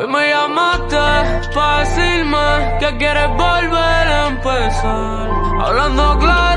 Hoy me llamaste para decirme que quieres volver a empezar. Hablando claro.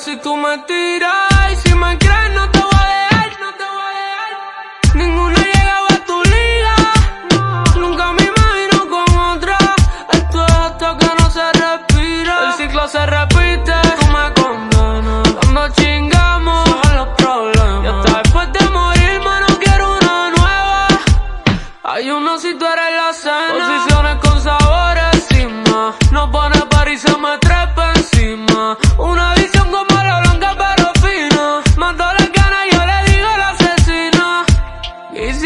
Si tú me tiras. Y si me crees, no te voy a dejar, no te voy a dejar. Ninguna llegaba a tu liga. Nunca me imagino con otra. Esto es hasta que no se respira. El ciclo se repite, tú me condenas. Cuando chingamos, son los problemas. Y hasta después de morir, no quiero una nueva. Hay uno si tú eres la cena. Posiciones con sabores encima. No